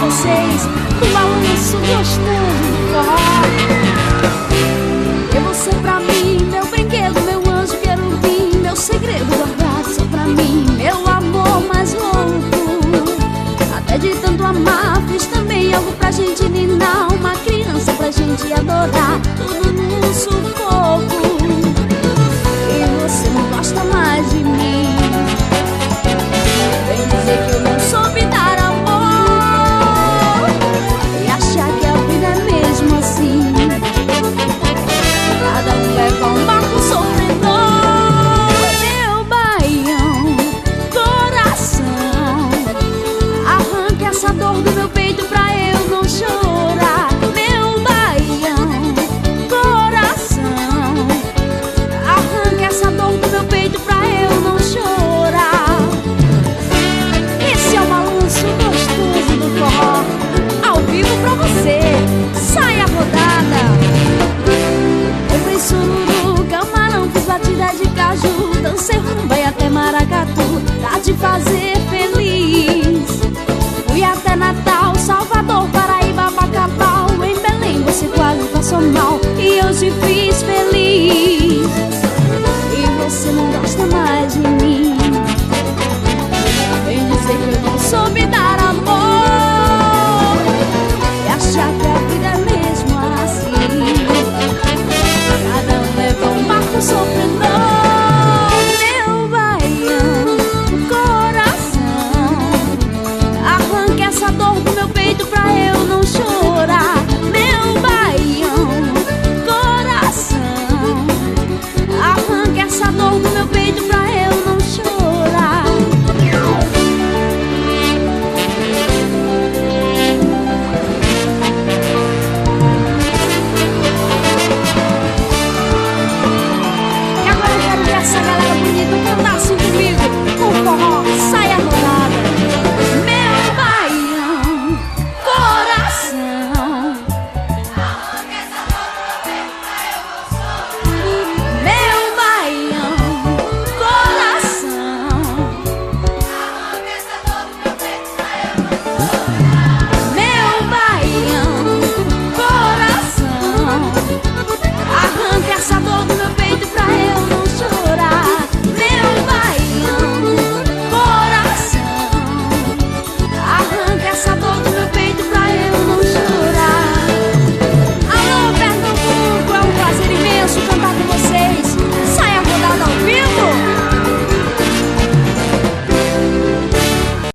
vocês Um balanço gostoso de forró Eu você pra mim, meu brinquedo, meu anjo querubim Meu segredo guardado só pra mim, meu amor mais louco. Até de tanto amar, fiz também algo pra gente ninar Uma criança pra gente adorar. Tudo vida, cantar-se inimigo com forró.